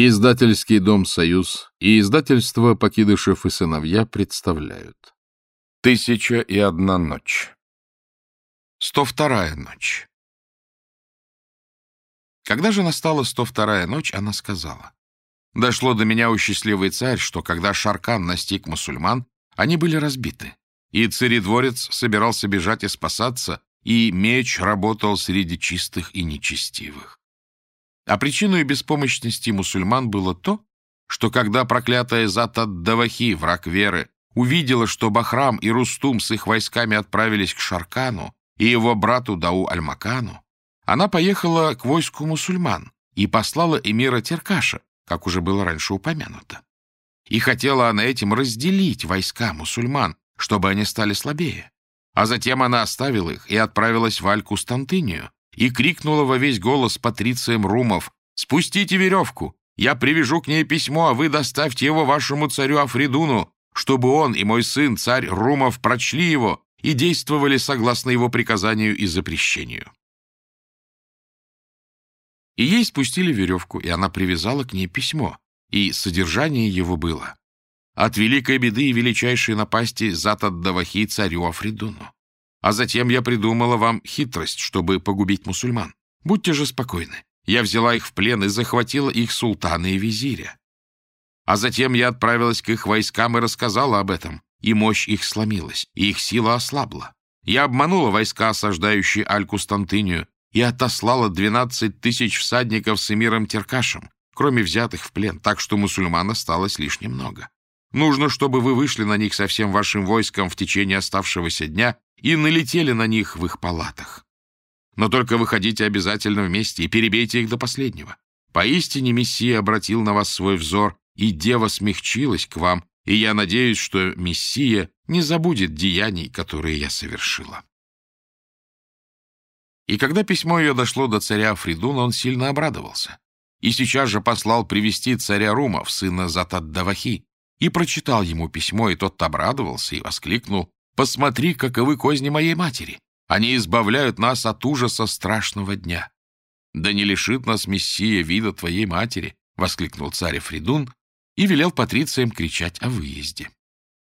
Издательский дом «Союз» и издательство «Покидышев и сыновья» представляют. Тысяча и одна ночь. Сто вторая ночь. Когда же настала сто вторая ночь, она сказала. Дошло до меня, у счастливый царь, что когда Шаркан настиг мусульман, они были разбиты. И царедворец собирался бежать и спасаться, и меч работал среди чистых и нечестивых. А причиной беспомощности мусульман было то, что когда проклятая Зат-ад-Давахи, враг веры, увидела, что Бахрам и Рустум с их войсками отправились к Шаркану и его брату Дау-Аль-Макану, она поехала к войску мусульман и послала эмира Теркаша, как уже было раньше упомянуто. И хотела она этим разделить войска мусульман, чтобы они стали слабее. А затем она оставила их и отправилась в Аль-Кустантынию, и крикнула во весь голос патрициям румов «Спустите веревку! Я привяжу к ней письмо, а вы доставьте его вашему царю Афридуну, чтобы он и мой сын, царь румов, прочли его и действовали согласно его приказанию и запрещению». И ей спустили веревку, и она привязала к ней письмо, и содержание его было «От великой беды и величайшей напасти зат от Давахи царю Афридуну». А затем я придумала вам хитрость, чтобы погубить мусульман. Будьте же спокойны. Я взяла их в плен и захватила их султана и визиря. А затем я отправилась к их войскам и рассказала об этом, и мощь их сломилась, и их сила ослабла. Я обманула войска, осаждающие Аль-Кустантынию, и отослала двенадцать тысяч всадников с эмиром Теркашем, кроме взятых в плен, так что мусульман осталось лишь немного. Нужно, чтобы вы вышли на них со всем вашим войском в течение оставшегося дня и налетели на них в их палатах. Но только выходите обязательно вместе и перебейте их до последнего. Поистине Мессия обратил на вас свой взор, и дева смягчилась к вам, и я надеюсь, что Мессия не забудет деяний, которые я совершила. И когда письмо ее дошло до царя Фридуна, он сильно обрадовался. И сейчас же послал привести царя Румов, сына Затаддавахи, и прочитал ему письмо, и тот обрадовался и воскликнул Посмотри, каковы козни моей матери. Они избавляют нас от ужаса страшного дня. Да не лишит нас Мессия вида твоей матери, — воскликнул царь Фридун и велел патрициям кричать о выезде.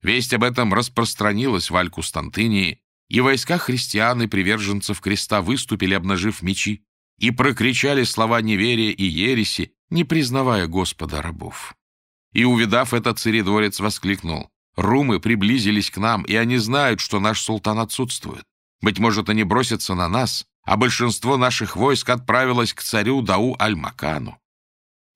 Весть об этом распространилась в Аль-Кустантынии, и войска христиан и приверженцев креста выступили, обнажив мечи, и прокричали слова неверия и ереси, не признавая Господа рабов. И, увидав это, царедворец воскликнул, Румы приблизились к нам, и они знают, что наш султан отсутствует. Быть может, они бросятся на нас, а большинство наших войск отправилось к царю Дау Аль-Макану.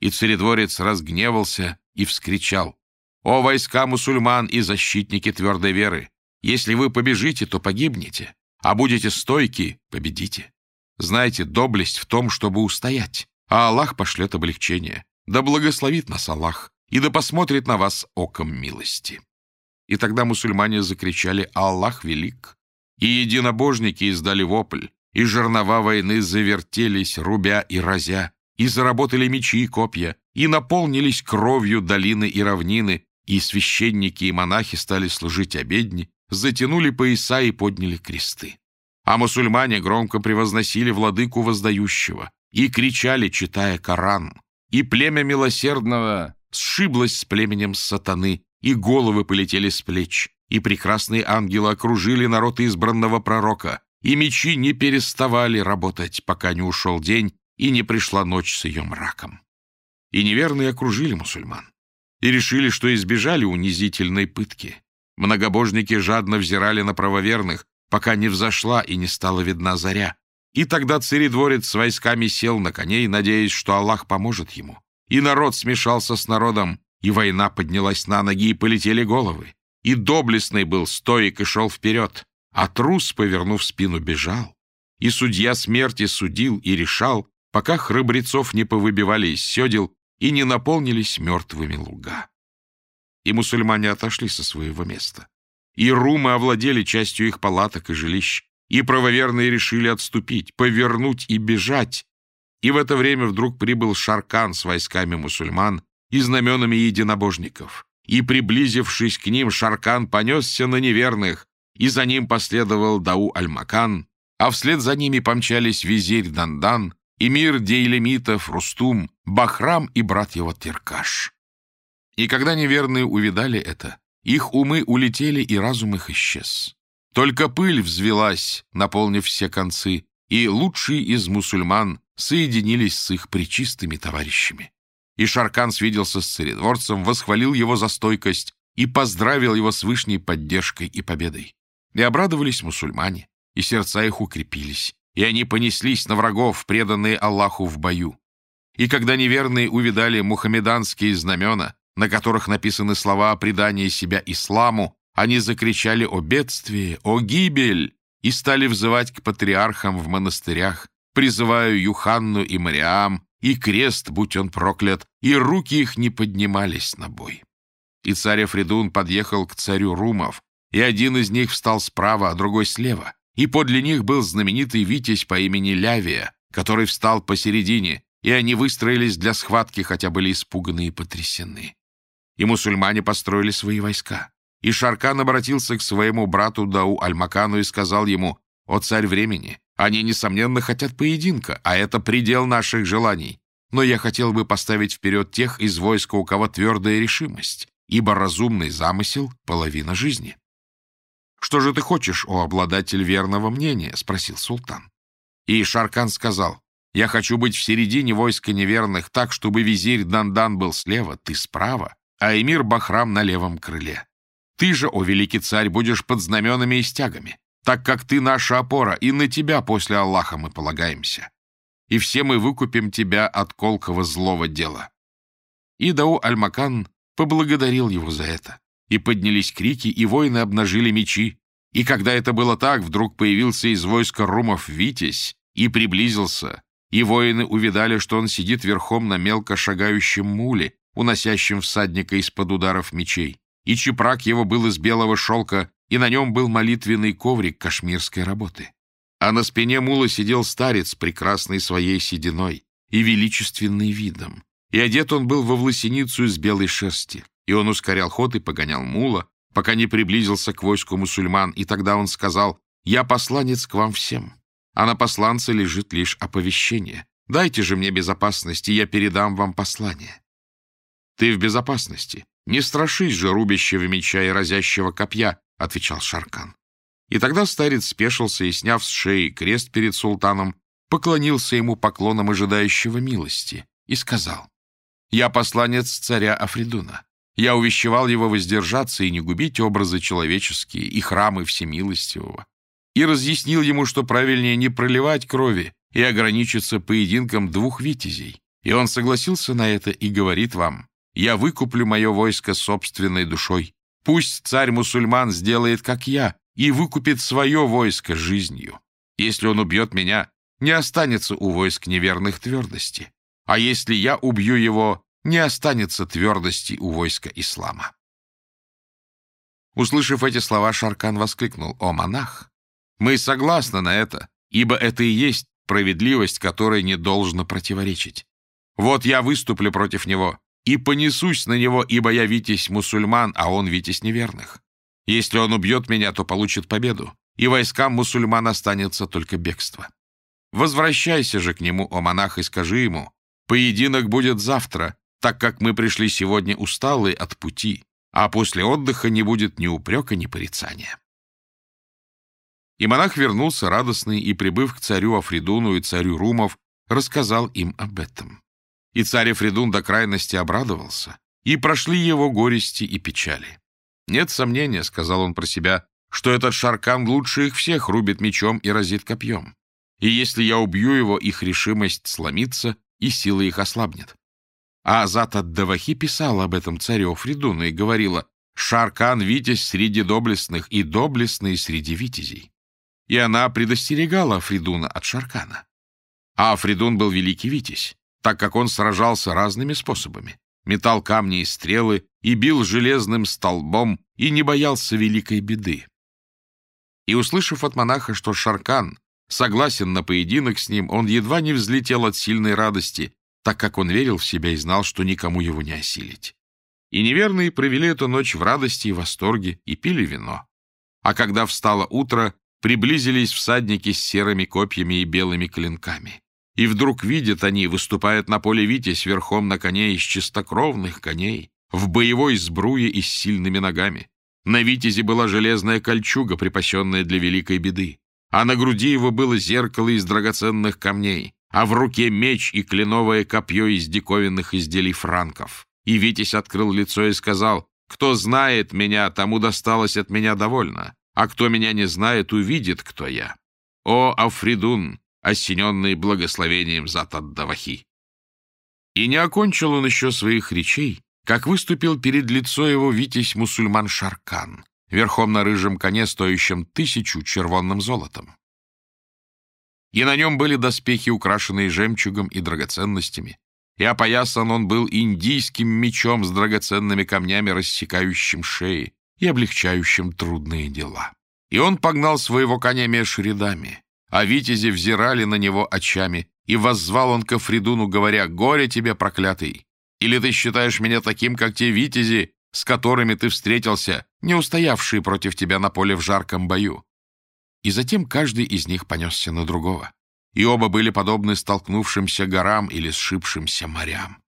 И царедворец разгневался и вскричал, «О войска мусульман и защитники твердой веры! Если вы побежите, то погибнете, а будете стойки, победите. Знайте, доблесть в том, чтобы устоять, а Аллах пошлет облегчение. Да благословит нас Аллах, и да посмотрит на вас оком милости». И тогда мусульмане закричали «Аллах велик!» И единобожники издали вопль, и жернова войны завертелись, рубя и разя, и заработали мечи и копья, и наполнились кровью долины и равнины, и священники и монахи стали служить обедни, затянули пояса и подняли кресты. А мусульмане громко превозносили владыку воздающего и кричали, читая Коран. И племя милосердного сшиблось с племенем сатаны, и головы полетели с плеч, и прекрасные ангелы окружили народ избранного пророка, и мечи не переставали работать, пока не ушел день и не пришла ночь с ее мраком. И неверные окружили мусульман, и решили, что избежали унизительной пытки. Многобожники жадно взирали на правоверных, пока не взошла и не стала видна заря. И тогда царедворец с войсками сел на коней, надеясь, что Аллах поможет ему. И народ смешался с народом, и война поднялась на ноги, и полетели головы. И доблестный был стоик и шел вперед, а трус, повернув спину, бежал. И судья смерти судил и решал, пока храбрецов не повыбивали из седел и не наполнились мертвыми луга. И мусульмане отошли со своего места. И румы овладели частью их палаток и жилищ, и правоверные решили отступить, повернуть и бежать. И в это время вдруг прибыл Шаркан с войсками мусульман и знаменами единобожников. И, приблизившись к ним, Шаркан понесся на неверных, и за ним последовал Дау Аль-Макан, а вслед за ними помчались визирь Дандан, эмир Дейлемитов, Рустум, Бахрам и брат его Теркаш. И когда неверные увидали это, их умы улетели, и разум их исчез. Только пыль взвелась, наполнив все концы, и лучшие из мусульман соединились с их причистыми товарищами. И Шаркан свиделся с царедворцем, восхвалил его за стойкость и поздравил его с вышней поддержкой и победой. И обрадовались мусульмане, и сердца их укрепились, и они понеслись на врагов, преданные Аллаху в бою. И когда неверные увидали мухаммеданские знамена, на которых написаны слова о предании себя исламу, они закричали о бедствии, о гибель, и стали взывать к патриархам в монастырях, призывая Юханну и Мариам, и крест, будь он проклят, и руки их не поднимались на бой. И царь Афридун подъехал к царю Румов, и один из них встал справа, а другой слева, и подле них был знаменитый витязь по имени Лявия, который встал посередине, и они выстроились для схватки, хотя были испуганы и потрясены. И мусульмане построили свои войска. И Шаркан обратился к своему брату Дау Аль-Макану и сказал ему, «О царь времени, они, несомненно, хотят поединка, а это предел наших желаний. Но я хотел бы поставить вперед тех из войска, у кого твердая решимость, ибо разумный замысел — половина жизни». «Что же ты хочешь, о обладатель верного мнения?» — спросил султан. И Шаркан сказал, «Я хочу быть в середине войска неверных так, чтобы визирь Дандан был слева, ты справа, а эмир Бахрам на левом крыле. Ты же, о великий царь, будешь под знаменами и стягами, так как ты наша опора, и на тебя после Аллаха мы полагаемся. И все мы выкупим тебя от колкого злого дела». И Дау Аль-Макан поблагодарил его за это. И поднялись крики, и воины обнажили мечи. И когда это было так, вдруг появился из войска румов Витязь и приблизился, и воины увидали, что он сидит верхом на мелко шагающем муле, уносящем всадника из-под ударов мечей и чепрак его был из белого шелка, и на нем был молитвенный коврик кашмирской работы. А на спине мула сидел старец, прекрасный своей сединой и величественный видом, и одет он был во власеницу из белой шерсти, и он ускорял ход и погонял мула, пока не приблизился к войску мусульман, и тогда он сказал, «Я посланец к вам всем, а на посланце лежит лишь оповещение. Дайте же мне безопасности, я передам вам послание». «Ты в безопасности», «Не страшись же рубящего меча и разящего копья», — отвечал Шаркан. И тогда старец спешился и, сняв с шеи крест перед султаном, поклонился ему поклоном ожидающего милости и сказал, «Я посланец царя Афридуна. Я увещевал его воздержаться и не губить образы человеческие и храмы всемилостивого. И разъяснил ему, что правильнее не проливать крови и ограничиться поединком двух витязей. И он согласился на это и говорит вам, я выкуплю мое войско собственной душой. Пусть царь-мусульман сделает, как я, и выкупит свое войско жизнью. Если он убьет меня, не останется у войск неверных твердости. А если я убью его, не останется твердости у войска ислама. Услышав эти слова, Шаркан воскликнул, «О, монах! Мы согласны на это, ибо это и есть справедливость, которой не должно противоречить. Вот я выступлю против него, и понесусь на него, ибо я витязь мусульман, а он витязь неверных. Если он убьет меня, то получит победу, и войскам мусульман останется только бегство. Возвращайся же к нему, о монах, и скажи ему, поединок будет завтра, так как мы пришли сегодня усталые от пути, а после отдыха не будет ни упрека, ни порицания. И монах вернулся радостный и, прибыв к царю Афридуну и царю Румов, рассказал им об этом. И царь Эфридун до крайности обрадовался, и прошли его горести и печали. «Нет сомнения», — сказал он про себя, — «что этот Шаркан лучше их всех рубит мечом и разит копьем. И если я убью его, их решимость сломится, и сила их ослабнет». А Азат ад-Давахи писала об этом царю Фридуну и говорила, «Шаркан — витязь среди доблестных и доблестный среди витязей». И она предостерегала Фридуна от Шаркана. А Фридун был великий витязь так как он сражался разными способами. Метал камни и стрелы, и бил железным столбом, и не боялся великой беды. И, услышав от монаха, что Шаркан согласен на поединок с ним, он едва не взлетел от сильной радости, так как он верил в себя и знал, что никому его не осилить. И неверные провели эту ночь в радости и восторге и пили вино. А когда встало утро, приблизились всадники с серыми копьями и белыми клинками. И вдруг видят они, выступает на поле Витязь верхом на коне из чистокровных коней, в боевой сбруе и с сильными ногами. На Витязе была железная кольчуга, припасенная для великой беды, а на груди его было зеркало из драгоценных камней, а в руке меч и кленовое копье из диковинных изделий франков. И Витязь открыл лицо и сказал, «Кто знает меня, тому досталось от меня довольно, а кто меня не знает, увидит, кто я. О, Афридун, осененный благословением Затаддавахи!» И не окончил он еще своих речей, как выступил перед лицо его витязь-мусульман Шаркан, верхом на рыжем коне, стоящем тысячу червонным золотом. И на нем были доспехи, украшенные жемчугом и драгоценностями, и опоясан он был индийским мечом с драгоценными камнями, рассекающим шеи и облегчающим трудные дела. И он погнал своего коня меж рядами, а витязи взирали на него очами, и воззвал он к Фридуну, говоря, «Горе тебе, проклятый! Или ты считаешь меня таким, как те витязи, с которыми ты встретился, не устоявшие против тебя на поле в жарком бою?» И затем каждый из них понесся на другого и оба были подобны столкнувшимся горам или сшибшимся морям.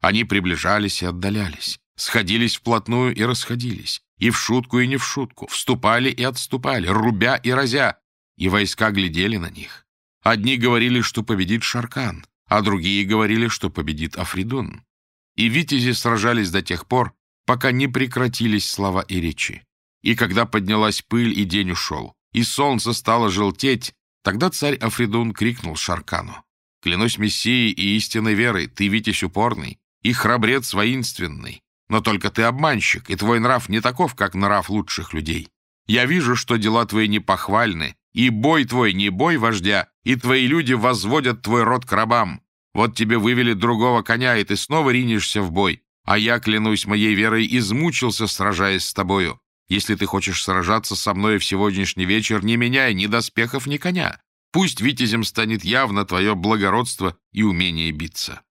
Они приближались и отдалялись, сходились вплотную и расходились, и в шутку и не в шутку, вступали и отступали, рубя и разя, и войска глядели на них. Одни говорили, что победит Шаркан, а другие говорили, что победит Афридун. И витязи сражались до тех пор, пока не прекратились слова и речи. И когда поднялась пыль, и день ушел, и солнце стало желтеть, Тогда царь Афридун крикнул Шаркану. «Клянусь Мессией и истинной верой, ты витязь упорный и храбрец воинственный, но только ты обманщик, и твой нрав не таков, как нрав лучших людей. Я вижу, что дела твои непохвальны, и бой твой не бой вождя, и твои люди возводят твой род к рабам. Вот тебе вывели другого коня, и ты снова ринешься в бой, а я, клянусь моей верой, измучился, сражаясь с тобою. Если ты хочешь сражаться со мной в сегодняшний вечер, не меняй ни доспехов, ни коня. Пусть витязем станет явно твое благородство и умение биться».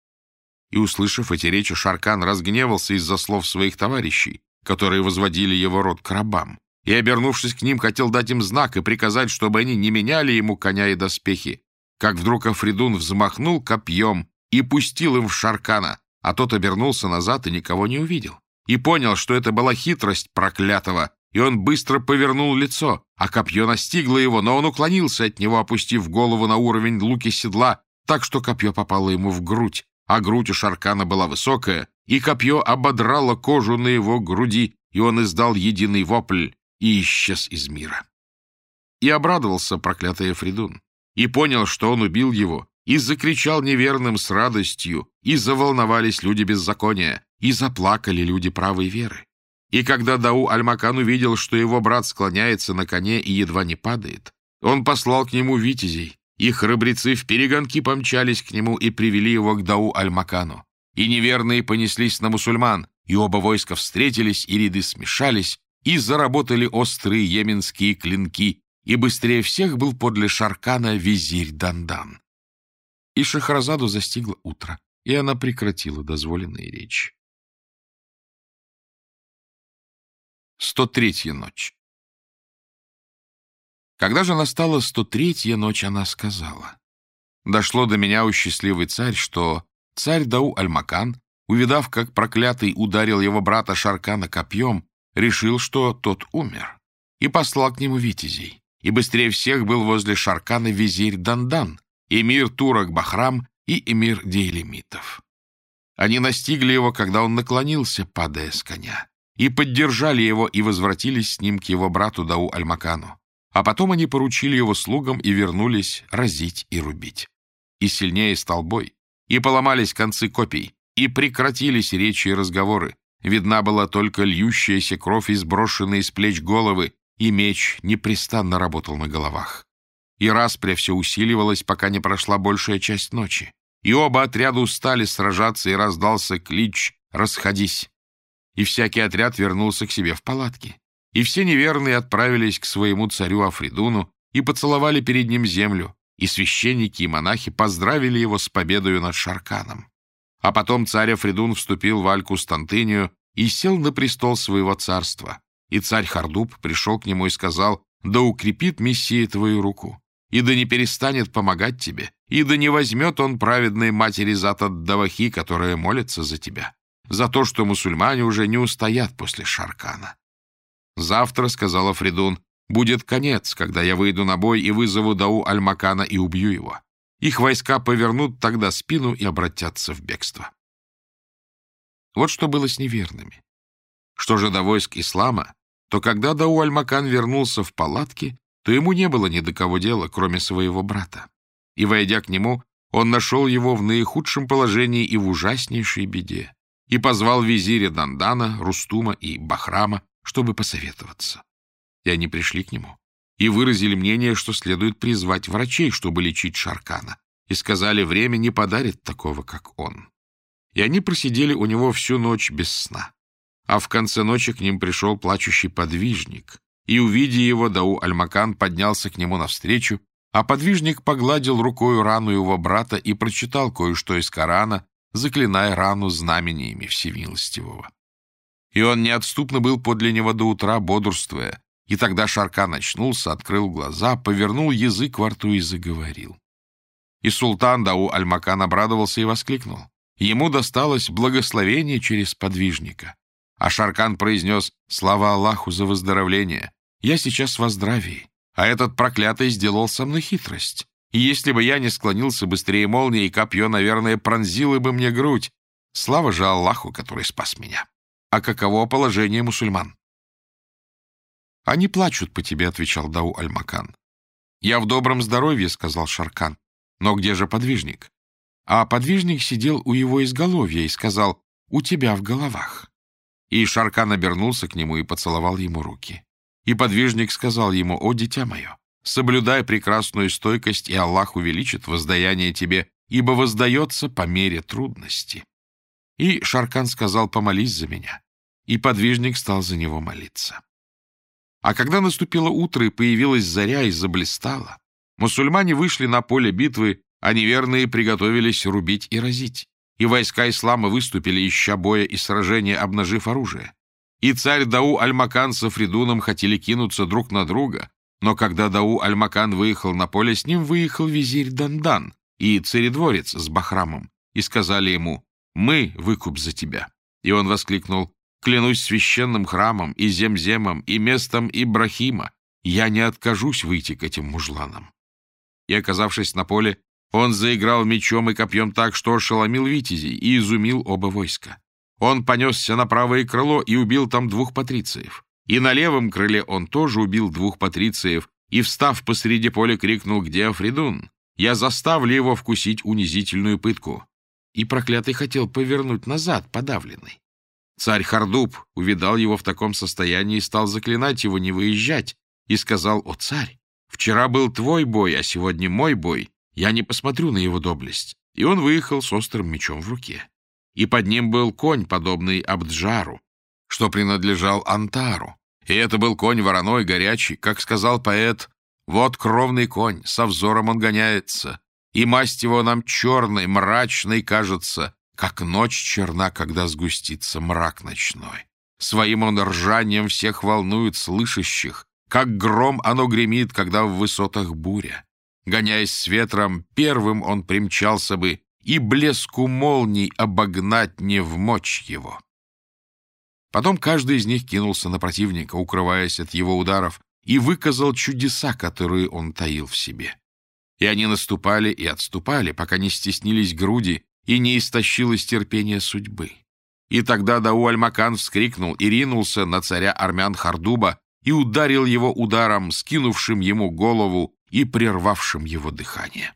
И, услышав эти речи, Шаркан разгневался из-за слов своих товарищей, которые возводили его род к рабам, и, обернувшись к ним, хотел дать им знак и приказать, чтобы они не меняли ему коня и доспехи. Как вдруг Афридун взмахнул копьем и пустил им в Шаркана, а тот обернулся назад и никого не увидел и понял, что это была хитрость проклятого, и он быстро повернул лицо, а копье настигло его, но он уклонился от него, опустив голову на уровень луки седла, так что копье попало ему в грудь, а грудь у Шаркана была высокая, и копье ободрало кожу на его груди, и он издал единый вопль и исчез из мира. И обрадовался проклятый Фридун, и понял, что он убил его, и закричал неверным с радостью, и заволновались люди беззакония, и заплакали люди правой веры. И когда Дау Альмакан увидел, что его брат склоняется на коне и едва не падает, он послал к нему витязей, и храбрецы в перегонки помчались к нему и привели его к Дау Альмакану. И неверные понеслись на мусульман, и оба войска встретились, и ряды смешались, и заработали острые йеменские клинки, и быстрее всех был подле Шаркана визирь Дандан. И Шахразаду застигло утро, и она прекратила дозволенные речи. 103-я ночь. Когда же настала 103-я ночь, она сказала, «Дошло до меня, у счастливый царь, что царь Дау Альмакан, увидав, как проклятый ударил его брата Шаркана копьем, решил, что тот умер, и послал к нему витязей. И быстрее всех был возле Шаркана визирь Дандан, эмир Турок Бахрам и эмир Дейлемитов. Они настигли его, когда он наклонился, падая с коня и поддержали его и возвратились с ним к его брату Дау Альмакану. А потом они поручили его слугам и вернулись разить и рубить. И сильнее стал бой, и поломались концы копий, и прекратились речи и разговоры. Видна была только льющаяся кровь и сброшенные с плеч головы, и меч непрестанно работал на головах. И распря все усиливалась, пока не прошла большая часть ночи. И оба отряда устали сражаться, и раздался клич «Расходись!» и всякий отряд вернулся к себе в палатки. И все неверные отправились к своему царю Афридуну и поцеловали перед ним землю, и священники и монахи поздравили его с победою над Шарканом. А потом царь Афридун вступил в Аль-Кустантынию и сел на престол своего царства. И царь Хардуб пришел к нему и сказал, «Да укрепит Мессия твою руку». и да не перестанет помогать тебе, и да не возьмет он праведной матери зат от Давахи, которая молится за тебя, за то, что мусульмане уже не устоят после Шаркана. Завтра, — сказала Фридун, — будет конец, когда я выйду на бой и вызову Дау Аль-Макана и убью его. Их войска повернут тогда спину и обратятся в бегство. Вот что было с неверными. Что же до войск ислама, то когда Дау Аль-Макан вернулся в палатки, то ему не было ни до кого дела, кроме своего брата. И, войдя к нему, он нашел его в наихудшем положении и в ужаснейшей беде, и позвал визиря Дандана, Рустума и Бахрама, чтобы посоветоваться. И они пришли к нему и выразили мнение, что следует призвать врачей, чтобы лечить Шаркана, и сказали, время не подарит такого, как он. И они просидели у него всю ночь без сна. А в конце ночи к ним пришел плачущий подвижник, и, увидя его, Дау Альмакан поднялся к нему навстречу, а подвижник погладил рукою рану его брата и прочитал кое-что из Корана, заклиная рану знамениями Всемилостивого. И он неотступно был подле него до утра, бодрствуя, и тогда Шаркан очнулся, открыл глаза, повернул язык во рту и заговорил. И султан Дау Альмакан обрадовался и воскликнул. Ему досталось благословение через подвижника. А Шаркан произнес «Слава Аллаху за выздоровление! Я сейчас во здравии, а этот проклятый сделал со мной хитрость. И если бы я не склонился быстрее молнии, и копье, наверное, пронзило бы мне грудь. Слава же Аллаху, который спас меня. А каково положение мусульман? «Они плачут по тебе», — отвечал Дау Аль-Макан. «Я в добром здоровье», — сказал Шаркан. «Но где же подвижник?» А подвижник сидел у его изголовья и сказал «У тебя в головах». И Шаркан обернулся к нему и поцеловал ему руки. И подвижник сказал ему, «О, дитя мое, соблюдай прекрасную стойкость, и Аллах увеличит воздаяние тебе, ибо воздается по мере трудности». И Шаркан сказал, «Помолись за меня». И подвижник стал за него молиться. А когда наступило утро и появилась заря и заблистала, мусульмане вышли на поле битвы, а неверные приготовились рубить и разить. И войска ислама выступили, ища боя и сражения, обнажив оружие. И царь Дау Аль-Макан с Афридуном хотели кинуться друг на друга, но когда Дау Аль-Макан выехал на поле, с ним выехал визирь Дандан и царедворец с Бахрамом, и сказали ему «Мы выкуп за тебя». И он воскликнул «Клянусь священным храмом и земземом и местом Ибрахима, я не откажусь выйти к этим мужланам». И, оказавшись на поле, он заиграл мечом и копьем так, что ошеломил витязей и изумил оба войска. Он понесся на правое крыло и убил там двух патрициев. И на левом крыле он тоже убил двух патрициев, и, встав посреди поля, крикнул «Где Афридун? Я заставлю его вкусить унизительную пытку». И проклятый хотел повернуть назад, подавленный. Царь Хардуб увидал его в таком состоянии и стал заклинать его не выезжать, и сказал «О, царь, вчера был твой бой, а сегодня мой бой, я не посмотрю на его доблесть». И он выехал с острым мечом в руке и под ним был конь, подобный Абджару, что принадлежал Антару. И это был конь вороной, горячий, как сказал поэт, «Вот кровный конь, со взором он гоняется, и масть его нам черной, мрачной кажется, как ночь черна, когда сгустится мрак ночной. Своим он ржанием всех волнует слышащих, как гром оно гремит, когда в высотах буря. Гоняясь с ветром, первым он примчался бы, и блеску молний обогнать не в мочь его. Потом каждый из них кинулся на противника, укрываясь от его ударов, и выказал чудеса, которые он таил в себе. И они наступали и отступали, пока не стеснились груди и не истощилось терпение судьбы. И тогда Дау-Аль-Макан вскрикнул и ринулся на царя армян Хардуба и ударил его ударом, скинувшим ему голову и прервавшим его дыхание.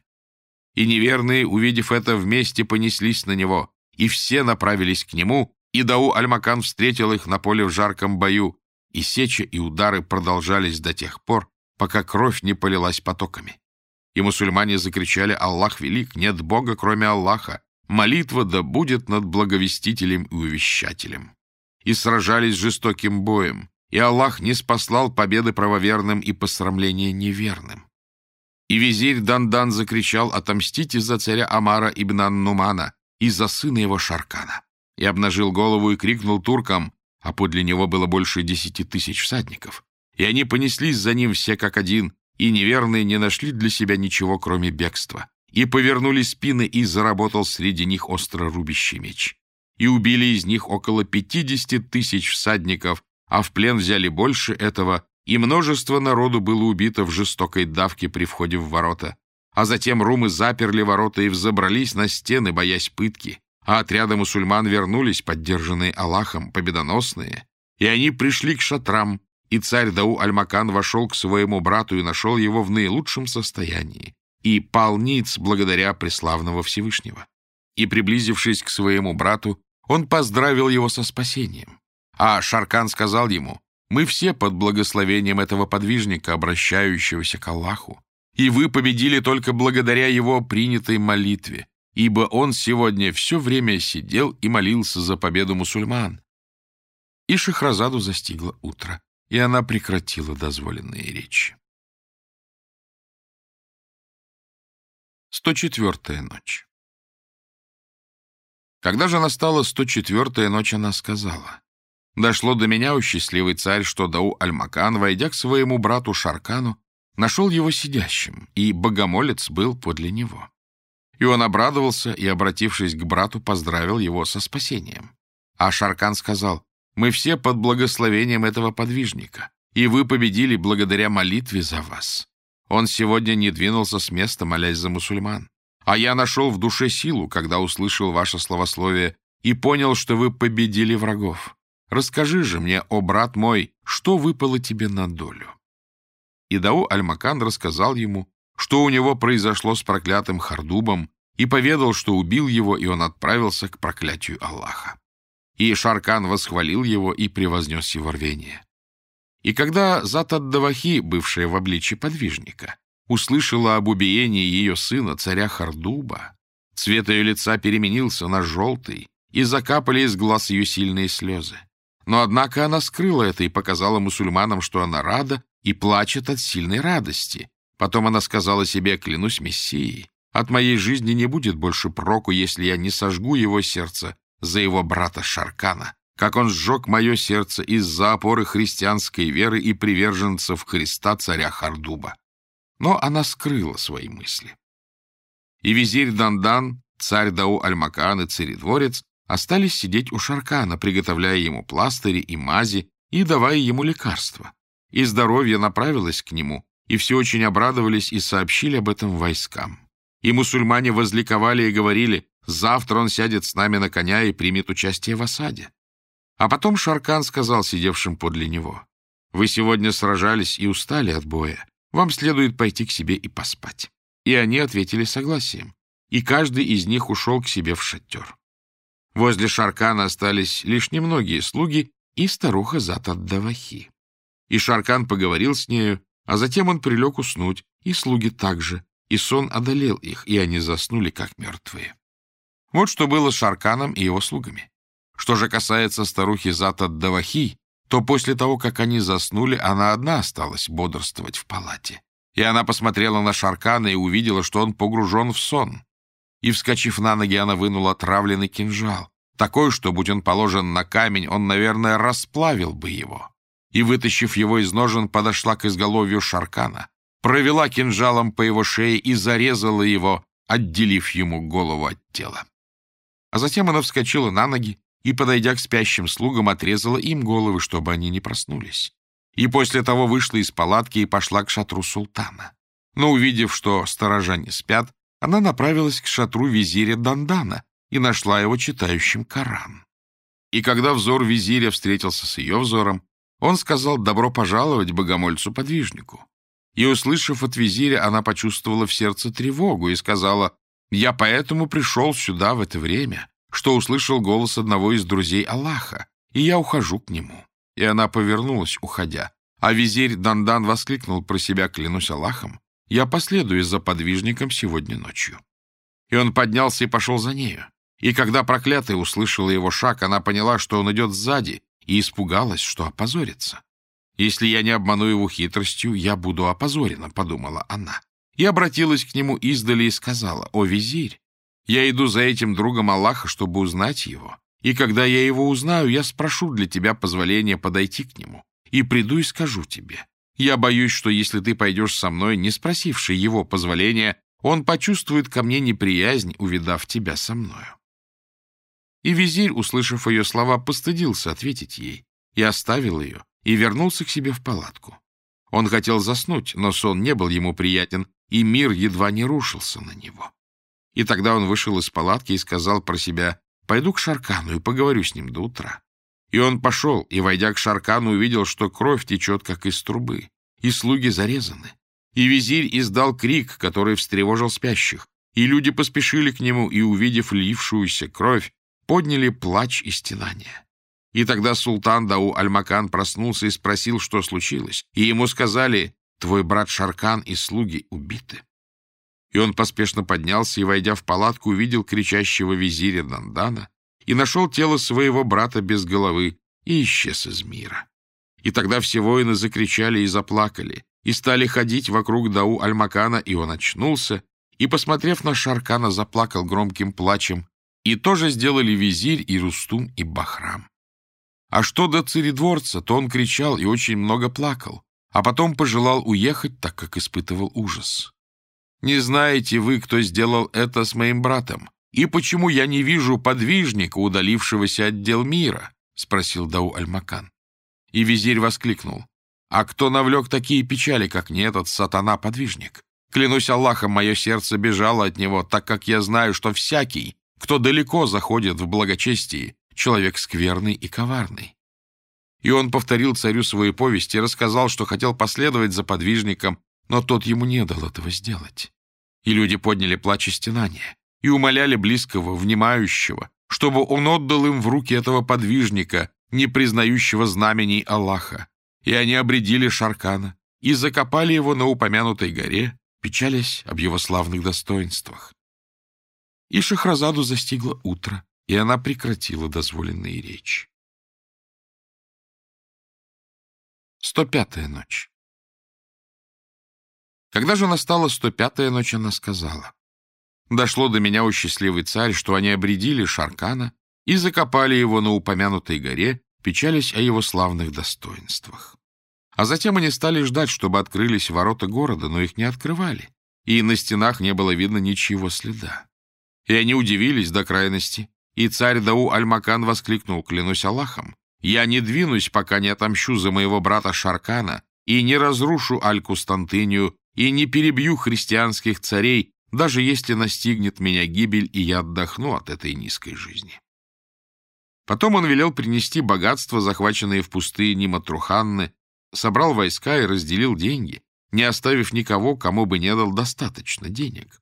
И неверные, увидев это, вместе понеслись на него, и все направились к нему, и Дау Альмакан встретил их на поле в жарком бою, и сеча и удары продолжались до тех пор, пока кровь не полилась потоками. И мусульмане закричали «Аллах велик! Нет Бога, кроме Аллаха! Молитва да будет над благовестителем и увещателем!» И сражались жестоким боем, и Аллах не спаслал победы правоверным и посрамления неверным. И визирь Дандан закричал «Отомстите за царя Амара ибн Нумана и за сына его Шаркана!» И обнажил голову и крикнул туркам, а подле него было больше десяти тысяч всадников. И они понеслись за ним все как один, и неверные не нашли для себя ничего, кроме бегства, и повернули спины, и заработал среди них остро рубящий меч. И убили из них около пятидесяти тысяч всадников, а в плен взяли больше этого, и множество народу было убито в жестокой давке при входе в ворота. А затем румы заперли ворота и взобрались на стены, боясь пытки, а отряды мусульман вернулись, поддержанные Аллахом, победоносные, и они пришли к шатрам, и царь Дау Альмакан вошел к своему брату и нашел его в наилучшем состоянии, и пал ниц благодаря преславного Всевышнего. И, приблизившись к своему брату, он поздравил его со спасением. А Шаркан сказал ему, «Мы все под благословением этого подвижника, обращающегося к Аллаху, и вы победили только благодаря его принятой молитве, ибо он сегодня все время сидел и молился за победу мусульман». И Шахразаду застигло утро, и она прекратила дозволенные речи. 104-я ночь Когда же настала 104-я ночь, она сказала, «Дошло до меня, у счастливый царь, что Дау Аль-Макан, войдя к своему брату Шаркану, нашел его сидящим, и богомолец был подле него. И он обрадовался и, обратившись к брату, поздравил его со спасением. А Шаркан сказал, «Мы все под благословением этого подвижника, и вы победили благодаря молитве за вас. Он сегодня не двинулся с места, молясь за мусульман. А я нашел в душе силу, когда услышал ваше словословие, и понял, что вы победили врагов. Расскажи же мне, о брат мой, что выпало тебе на долю?» И Дау Аль-Макан рассказал ему, что у него произошло с проклятым Хардубом, и поведал, что убил его, и он отправился к проклятию Аллаха. И Шаркан восхвалил его и превознес его рвение. И когда Затаддавахи, бывшая в обличье подвижника, услышала об убиении ее сына, царя Хардуба, цвет ее лица переменился на желтый, и закапали из глаз ее сильные слезы. Но, однако, она скрыла это и показала мусульманам, что она рада и плачет от сильной радости. Потом она сказала себе, клянусь Мессией, от моей жизни не будет больше проку, если я не сожгу его сердце за его брата Шаркана, как он сжег мое сердце из-за опоры христианской веры и приверженцев Христа царя Хардуба. Но она скрыла свои мысли. И визирь Дандан, царь Дау Альмакан и царедворец остались сидеть у Шаркана, приготовляя ему пластыри и мази и давая ему лекарства и здоровье направилось к нему, и все очень обрадовались и сообщили об этом войскам. И мусульмане возликовали и говорили, завтра он сядет с нами на коня и примет участие в осаде. А потом Шаркан сказал сидевшим подле него, «Вы сегодня сражались и устали от боя. Вам следует пойти к себе и поспать». И они ответили согласием, и каждый из них ушел к себе в шатер. Возле Шаркана остались лишь немногие слуги и старуха Затаддавахи. И Шаркан поговорил с нею, а затем он прилег уснуть, и слуги также, и сон одолел их, и они заснули, как мертвые. Вот что было с Шарканом и его слугами. Что же касается старухи Зата Давахи, то после того, как они заснули, она одна осталась бодрствовать в палате. И она посмотрела на Шаркана и увидела, что он погружен в сон. И, вскочив на ноги, она вынула отравленный кинжал, такой, что, будь он положен на камень, он, наверное, расплавил бы его и, вытащив его из ножен, подошла к изголовью Шаркана, провела кинжалом по его шее и зарезала его, отделив ему голову от тела. А затем она вскочила на ноги и, подойдя к спящим слугам, отрезала им головы, чтобы они не проснулись. И после того вышла из палатки и пошла к шатру султана. Но, увидев, что сторожа не спят, она направилась к шатру визиря Дандана и нашла его читающим Коран. И когда взор визиря встретился с ее взором, он сказал «добро пожаловать богомольцу-подвижнику». И, услышав от визиря, она почувствовала в сердце тревогу и сказала «Я поэтому пришел сюда в это время, что услышал голос одного из друзей Аллаха, и я ухожу к нему». И она повернулась, уходя. А визирь Дандан воскликнул про себя, клянусь Аллахом, «Я последую за подвижником сегодня ночью». И он поднялся и пошел за нею. И когда проклятая услышала его шаг, она поняла, что он идет сзади, и испугалась, что опозорится. «Если я не обману его хитростью, я буду опозорена», — подумала она. И обратилась к нему издали и сказала, «О, визирь, я иду за этим другом Аллаха, чтобы узнать его, и когда я его узнаю, я спрошу для тебя позволения подойти к нему, и приду и скажу тебе, Я боюсь, что если ты пойдешь со мной, не спросивший его позволения, он почувствует ко мне неприязнь, увидав тебя со мною. И визирь, услышав ее слова, постыдился ответить ей, и оставил ее, и вернулся к себе в палатку. Он хотел заснуть, но сон не был ему приятен, и мир едва не рушился на него. И тогда он вышел из палатки и сказал про себя, «Пойду к Шаркану и поговорю с ним до утра». И он пошел, и, войдя к Шаркану, увидел, что кровь течет, как из трубы, и слуги зарезаны. И визирь издал крик, который встревожил спящих, и люди поспешили к нему, и, увидев лившуюся кровь, подняли плач и стенание. И тогда султан Дау Альмакан проснулся и спросил, что случилось, и ему сказали, «Твой брат Шаркан и слуги убиты». И он поспешно поднялся и, войдя в палатку, увидел кричащего визиря Дандана и нашел тело своего брата без головы и исчез из мира. И тогда все воины закричали и заплакали, и стали ходить вокруг Дау Альмакана, и он очнулся, и, посмотрев на Шаркана, заплакал громким плачем, и тоже сделали визирь и Рустум и Бахрам. А что до царедворца, то он кричал и очень много плакал, а потом пожелал уехать, так как испытывал ужас. «Не знаете вы, кто сделал это с моим братом? И почему я не вижу подвижника, удалившегося от дел мира?» — спросил Дау Альмакан. И визирь воскликнул. «А кто навлек такие печали, как не этот сатана-подвижник? Клянусь Аллахом, мое сердце бежало от него, так как я знаю, что всякий, кто далеко заходит в благочестии, человек скверный и коварный. И он повторил царю свою повесть и рассказал, что хотел последовать за подвижником, но тот ему не дал этого сделать. И люди подняли плач и стенание, и умоляли близкого, внимающего, чтобы он отдал им в руки этого подвижника, не признающего знамений Аллаха. И они обредили Шаркана и закопали его на упомянутой горе, печалясь об его славных достоинствах. И Шахразаду застигло утро, и она прекратила дозволенные речи. 105-я ночь Когда же настала 105-я ночь, она сказала, «Дошло до меня, у счастливый царь, что они обредили Шаркана и закопали его на упомянутой горе, печались о его славных достоинствах. А затем они стали ждать, чтобы открылись ворота города, но их не открывали, и на стенах не было видно ничего следа. И они удивились до крайности. И царь Дау Аль-Макан воскликнул, клянусь Аллахом, «Я не двинусь, пока не отомщу за моего брата Шаркана и не разрушу Аль-Кустантынию и не перебью христианских царей, даже если настигнет меня гибель, и я отдохну от этой низкой жизни». Потом он велел принести богатства, захваченные в пустыне Матруханны, собрал войска и разделил деньги, не оставив никого, кому бы не дал достаточно денег.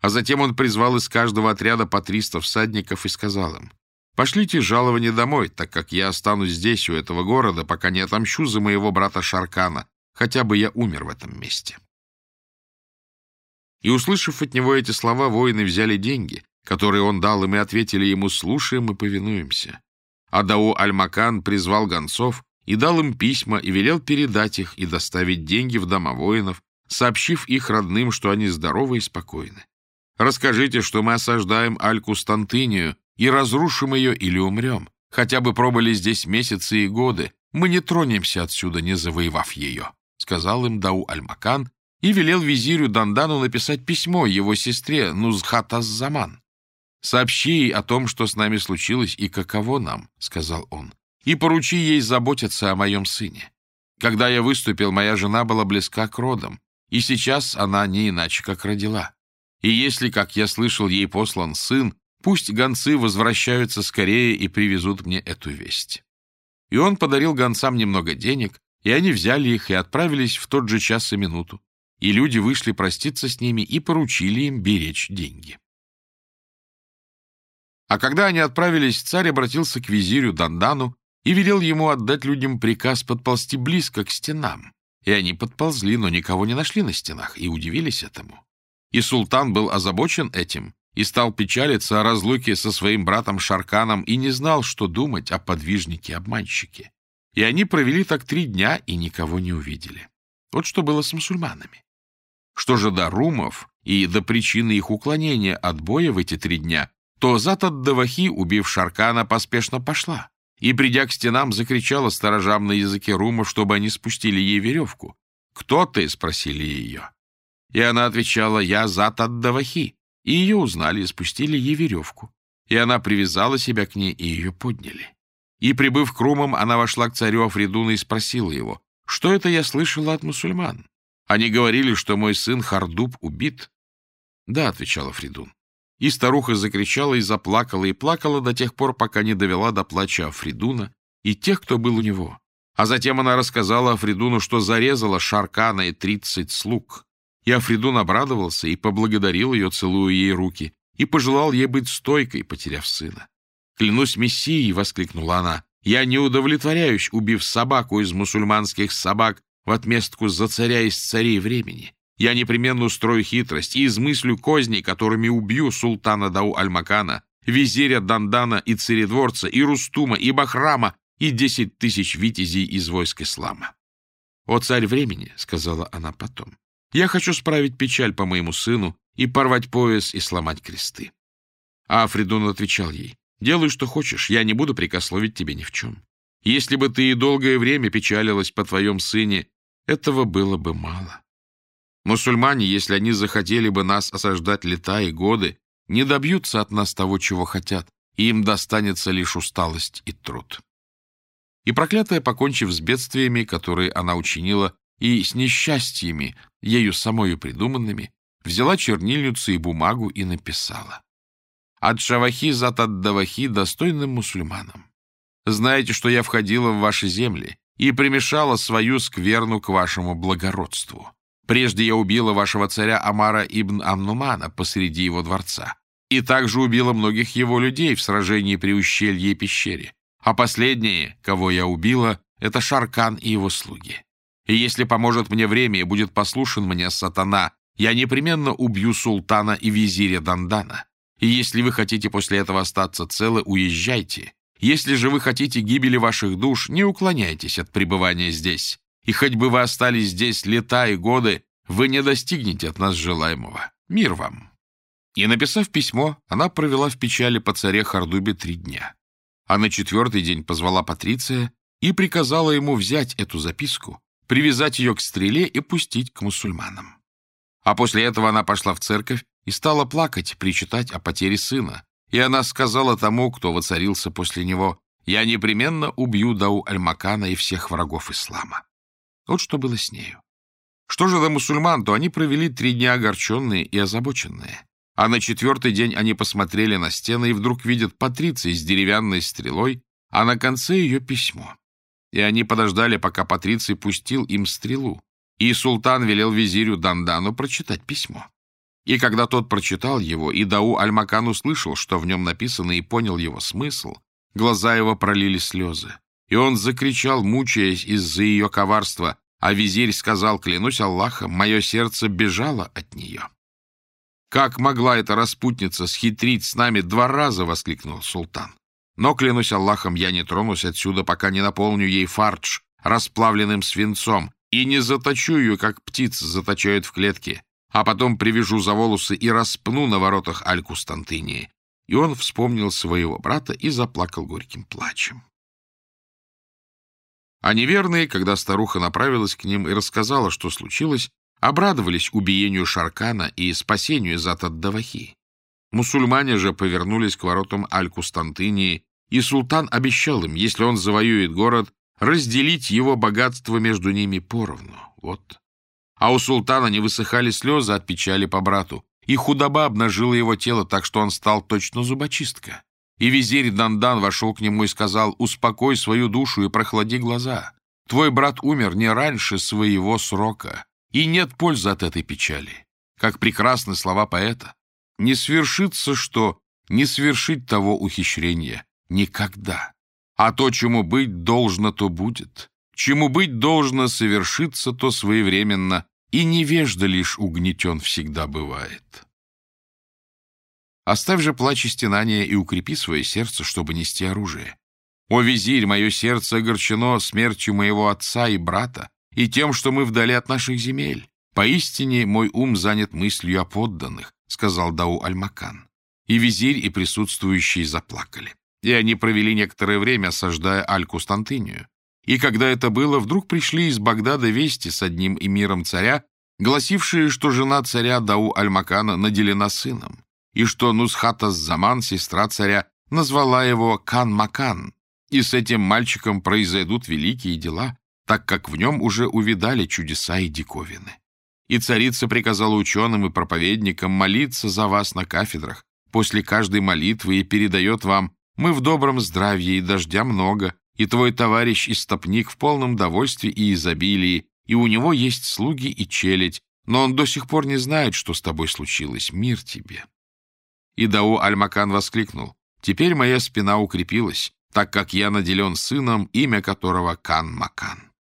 А затем он призвал из каждого отряда по 300 всадников и сказал им, «Пошлите жалование домой, так как я останусь здесь, у этого города, пока не отомщу за моего брата Шаркана, хотя бы я умер в этом месте». И, услышав от него эти слова, воины взяли деньги, которые он дал им, и ответили ему «слушаем и повинуемся». А Дау Аль-Макан призвал гонцов и дал им письма и велел передать их и доставить деньги в дома воинов, сообщив их родным, что они здоровы и спокойны. Расскажите, что мы осаждаем Аль-Кустантынию и разрушим ее или умрем. Хотя бы пробыли здесь месяцы и годы, мы не тронемся отсюда, не завоевав ее», — сказал им Дау Аль-Макан и велел визирю Дандану написать письмо его сестре Нузхат заман «Сообщи ей о том, что с нами случилось и каково нам», — сказал он, «и поручи ей заботиться о моем сыне. Когда я выступил, моя жена была близка к родам, и сейчас она не иначе, как родила. И если, как я слышал, ей послан сын, пусть гонцы возвращаются скорее и привезут мне эту весть. И он подарил гонцам немного денег, и они взяли их и отправились в тот же час и минуту. И люди вышли проститься с ними и поручили им беречь деньги. А когда они отправились, царь обратился к визирю Дандану и велел ему отдать людям приказ подползти близко к стенам. И они подползли, но никого не нашли на стенах, и удивились этому. И султан был озабочен этим и стал печалиться о разлуке со своим братом Шарканом и не знал, что думать о подвижнике-обманщике. И они провели так три дня и никого не увидели. Вот что было с мусульманами. Что же до румов и до причины их уклонения от боя в эти три дня, то Затад Давахи, убив Шаркана, поспешно пошла и, придя к стенам, закричала сторожам на языке румов, чтобы они спустили ей веревку. «Кто ты?» — спросили ее. И она отвечала, «Я зат от Давахи». И ее узнали и спустили ей веревку. И она привязала себя к ней, и ее подняли. И, прибыв к румам, она вошла к царю Афридуна и спросила его, «Что это я слышала от мусульман? Они говорили, что мой сын Хардуб убит». «Да», — отвечала Фридун. И старуха закричала и заплакала, и плакала до тех пор, пока не довела до плача Афридуна и тех, кто был у него. А затем она рассказала Афридуну, что зарезала Шаркана и тридцать слуг. И Афридун обрадовался и поблагодарил ее, целуя ей руки, и пожелал ей быть стойкой, потеряв сына. «Клянусь Мессией!» — воскликнула она. «Я не удовлетворяюсь, убив собаку из мусульманских собак в отместку за царя из царей времени. Я непременно устрою хитрость и измыслю козни, которыми убью султана Дау-Аль-Макана, визиря Дандана и царедворца, и Рустума, и Бахрама, и десять тысяч витязей из войск ислама. «О, царь времени!» — сказала она потом. «Я хочу справить печаль по моему сыну и порвать пояс и сломать кресты». А Афридун отвечал ей, «Делай, что хочешь, я не буду прикословить тебе ни в чем. Если бы ты и долгое время печалилась по твоем сыне, этого было бы мало. Мусульмане, если они захотели бы нас осаждать лета и годы, не добьются от нас того, чего хотят, и им достанется лишь усталость и труд. И проклятая, покончив с бедствиями, которые она учинила, и с несчастьями, ею самою придуманными, взяла чернильницу и бумагу и написала. «От Шавахи зат от Давахи достойным мусульманам. Знаете, что я входила в ваши земли и примешала свою скверну к вашему благородству. Прежде я убила вашего царя Амара ибн Амнумана посреди его дворца, и также убила многих его людей в сражении при ущелье и пещере. А последние, кого я убила, это Шаркан и его слуги. И если поможет мне время и будет послушен мне сатана, я непременно убью султана и визиря Дандана. И если вы хотите после этого остаться целы, уезжайте. Если же вы хотите гибели ваших душ, не уклоняйтесь от пребывания здесь. И хоть бы вы остались здесь лета и годы, вы не достигнете от нас желаемого. Мир вам!» И, написав письмо, она провела в печали по царе Хардубе три дня. А на четвертый день позвала Патриция и приказала ему взять эту записку, привязать ее к стреле и пустить к мусульманам. А после этого она пошла в церковь и стала плакать, причитать о потере сына. И она сказала тому, кто воцарился после него, «Я непременно убью Дау Аль-Макана и всех врагов ислама». Вот что было с нею. Что же до мусульман, то они провели три дня огорченные и озабоченные. А на четвертый день они посмотрели на стены и вдруг видят Патриции с деревянной стрелой, а на конце ее письмо. И они подождали, пока Патриций пустил им стрелу. И султан велел визирю Дандану прочитать письмо. И когда тот прочитал его, и Дау Аль-Макан услышал, что в нем написано, и понял его смысл, глаза его пролили слезы. И он закричал, мучаясь из-за ее коварства, а визирь сказал, клянусь Аллахом, мое сердце бежало от нее. «Как могла эта распутница схитрить с нами два раза?» — воскликнул султан. «Но, клянусь Аллахом, я не тронусь отсюда, пока не наполню ей фардж расплавленным свинцом и не заточу ее, как птиц заточают в клетке, а потом привяжу за волосы и распну на воротах Аль-Кустантынии». И он вспомнил своего брата и заплакал горьким плачем. А неверные, когда старуха направилась к ним и рассказала, что случилось, обрадовались убиению Шаркана и спасению Зат-ад-Давахи. Мусульмане же повернулись к воротам Аль-Кустантынии, и султан обещал им, если он завоюет город, разделить его богатство между ними поровну. Вот. А у султана не высыхали слезы от печали по брату, и худоба обнажила его тело так, что он стал точно зубочистка. И визирь Дандан вошел к нему и сказал, «Успокой свою душу и прохлади глаза. Твой брат умер не раньше своего срока, и нет пользы от этой печали». Как прекрасны слова поэта. «Не свершится что, не свершить того ухищрения. Никогда. А то, чему быть должно, то будет. Чему быть должно совершиться, то своевременно, и невежда лишь угнетен всегда бывает». Оставь же плач и стенания и укрепи свое сердце, чтобы нести оружие. О, визирь, мое сердце огорчено смертью моего отца и брата и тем, что мы вдали от наших земель. Поистине мой ум занят мыслью о подданных, — сказал Дау Аль-Макан. И визирь, и присутствующие заплакали. И они провели некоторое время, осаждая Аль-Кустантынию. И когда это было, вдруг пришли из Багдада вести с одним эмиром царя, гласившие, что жена царя Дау Аль-Макана наделена сыном, и что Нусхата Заман, сестра царя, назвала его Кан-Макан, и с этим мальчиком произойдут великие дела, так как в нем уже увидали чудеса и диковины. И царица приказала ученым и проповедникам молиться за вас на кафедрах после каждой молитвы и передает вам «Мы в добром здравии, и дождя много, и твой товарищ истопник в полном довольстве и изобилии, и у него есть слуги и челядь, но он до сих пор не знает, что с тобой случилось. Мир тебе». И Дау Аль-Макан воскликнул «Теперь моя спина укрепилась, так как я наделен сыном, имя которого Кан-Макан».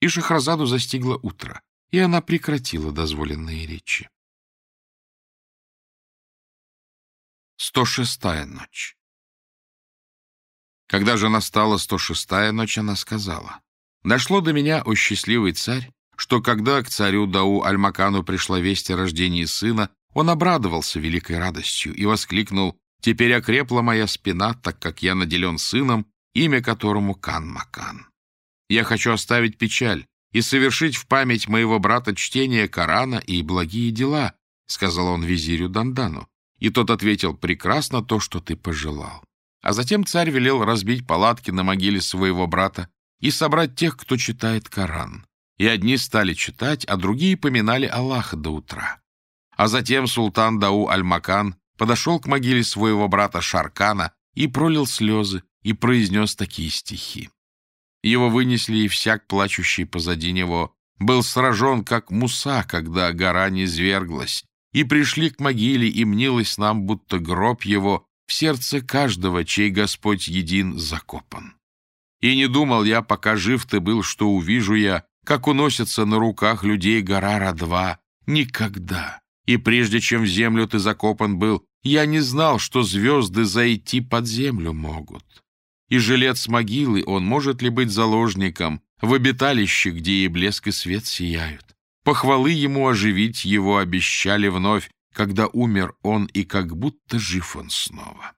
И Шахразаду застигло утро, и она прекратила дозволенные речи. 106-я ночь Когда же настала 106-я ночь, она сказала, «Дошло до меня, о счастливый царь, что когда к царю Дау Аль-Макану пришла весть о рождении сына, он обрадовался великой радостью и воскликнул, «Теперь окрепла моя спина, так как я наделен сыном, имя которому Кан-Макан. Я хочу оставить печаль и совершить в память моего брата чтение Корана и благие дела», — сказал он визирю Дандану. И тот ответил, «Прекрасно то, что ты пожелал». А затем царь велел разбить палатки на могиле своего брата и собрать тех, кто читает Коран. И одни стали читать, а другие поминали Аллаха до утра. А затем султан Дау Аль-Макан подошел к могиле своего брата Шаркана и пролил слезы, и произнес такие стихи. Его вынесли, и всяк, плачущий позади него, был сражен, как Муса, когда гора не зверглась, и пришли к могиле, и мнилось нам, будто гроб его в сердце каждого, чей Господь един закопан. И не думал я, пока жив ты был, что увижу я, как уносится на руках людей гора Радва. Никогда. И прежде чем в землю ты закопан был, я не знал, что звезды зайти под землю могут и жилец могилы, он может ли быть заложником в обиталище, где и блеск и свет сияют? Похвалы ему оживить его обещали вновь, когда умер он, и как будто жив он снова.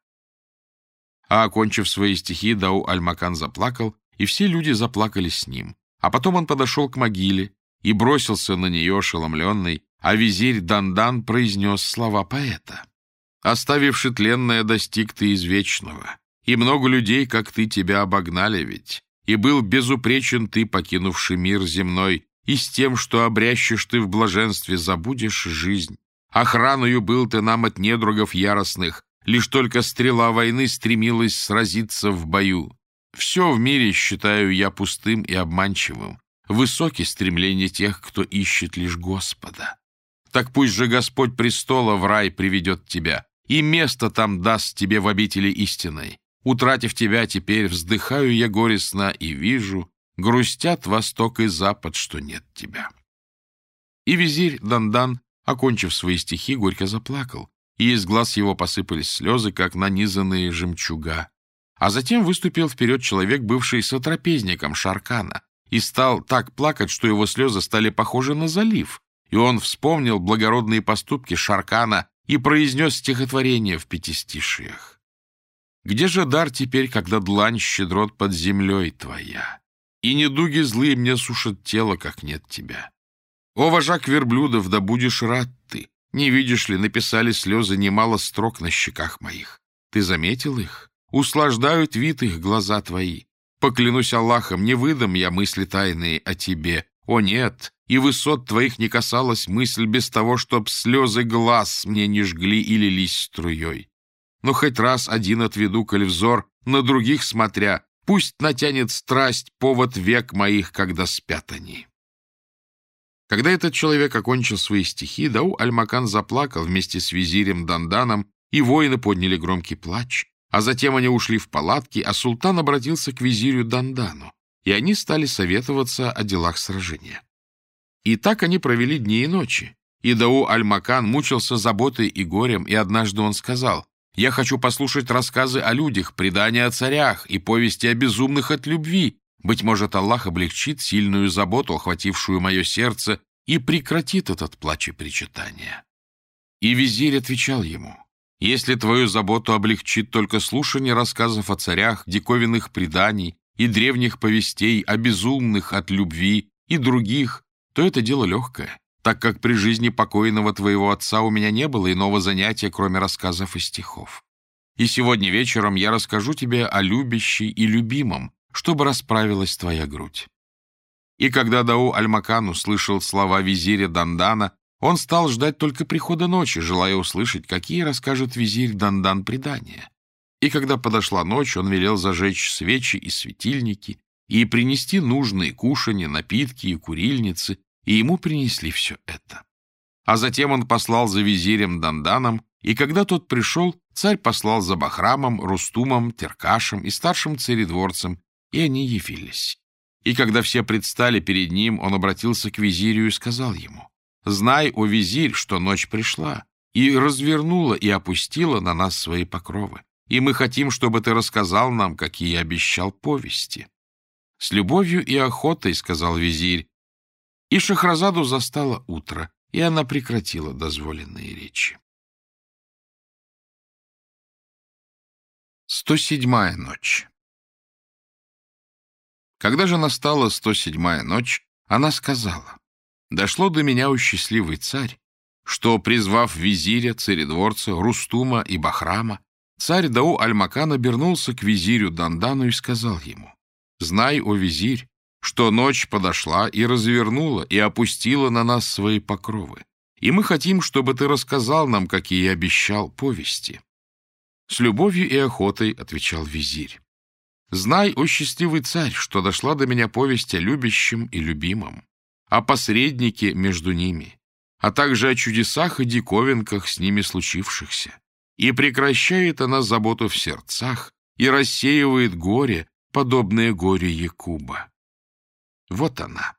А, окончив свои стихи, Дау Аль-Макан заплакал, и все люди заплакали с ним. А потом он подошел к могиле и бросился на нее ошеломленный, а визирь Дандан произнес слова поэта. «Оставивши тленное, достиг ты извечного, и много людей, как ты, тебя обогнали ведь. И был безупречен ты, покинувший мир земной, и с тем, что обрящешь ты в блаженстве, забудешь жизнь. Охраною был ты нам от недругов яростных, лишь только стрела войны стремилась сразиться в бою. Все в мире считаю я пустым и обманчивым. Высоки стремления тех, кто ищет лишь Господа. Так пусть же Господь престола в рай приведет тебя, и место там даст тебе в обители истинной. Утратив тебя, теперь вздыхаю я горестно и вижу, грустят восток и запад, что нет тебя. И визирь Дандан, окончив свои стихи, горько заплакал, и из глаз его посыпались слезы, как нанизанные жемчуга. А затем выступил вперед человек, бывший сотрапезником Шаркана, и стал так плакать, что его слезы стали похожи на залив, и он вспомнил благородные поступки Шаркана и произнес стихотворение в пятистишиях. Где же дар теперь, когда длань щедрот под землей твоя? И недуги злые мне сушат тело, как нет тебя. О, вожак верблюдов, да будешь рад ты! Не видишь ли, написали слезы немало строк на щеках моих. Ты заметил их? Услаждают вид их глаза твои. Поклянусь Аллахом, не выдам я мысли тайные о тебе. О, нет, и высот твоих не касалась мысль без того, чтоб слезы глаз мне не жгли и лились струей но хоть раз один отведу, коль взор, на других смотря, пусть натянет страсть повод век моих, когда спят они. Когда этот человек окончил свои стихи, Дау Альмакан заплакал вместе с визирем Данданом, и воины подняли громкий плач, а затем они ушли в палатки, а султан обратился к визирю Дандану, и они стали советоваться о делах сражения. И так они провели дни и ночи, и Дау Альмакан мучился заботой и горем, и однажды он сказал, я хочу послушать рассказы о людях, предания о царях и повести о безумных от любви. Быть может, Аллах облегчит сильную заботу, охватившую мое сердце, и прекратит этот плач и причитание. И визирь отвечал ему, Если твою заботу облегчит только слушание рассказов о царях, диковинных преданий и древних повестей о безумных от любви и других, то это дело легкое, так как при жизни покойного твоего отца у меня не было иного занятия, кроме рассказов и стихов. И сегодня вечером я расскажу тебе о любящей и любимом, чтобы расправилась твоя грудь. И когда Дау Аль-Макан услышал слова визиря Дандана, он стал ждать только прихода ночи, желая услышать, какие расскажет визирь Дандан предания. И когда подошла ночь, он велел зажечь свечи и светильники и принести нужные кушанья, напитки и курильницы, и ему принесли все это. А затем он послал за визирем Данданом, и когда тот пришел, царь послал за Бахрамом, Рустумом, Теркашем и старшим царедворцем, и они явились. И когда все предстали перед ним, он обратился к визирю и сказал ему, «Знай, о визирь, что ночь пришла, и развернула и опустила на нас свои покровы, и мы хотим, чтобы ты рассказал нам, какие обещал повести». «С любовью и охотой», — сказал визирь, и Шахразаду застало утро, и она прекратила дозволенные речи. 107-я ночь Когда же настала 107-я ночь, она сказала, «Дошло до меня, у счастливый царь, что, призвав визиря, царедворца, Рустума и Бахрама, царь Дау Аль-Макан обернулся к визирю Дандану и сказал ему, «Знай, о визирь, что ночь подошла и развернула, и опустила на нас свои покровы, и мы хотим, чтобы ты рассказал нам, какие обещал повести». «С любовью и охотой», — отвечал визирь. «Знай, о счастливый царь, что дошла до меня повесть о любящем и любимом, о посреднике между ними, а также о чудесах и диковинках с ними случившихся. И прекращает она заботу в сердцах и рассеивает горе, подобное горю Якуба. Вот она,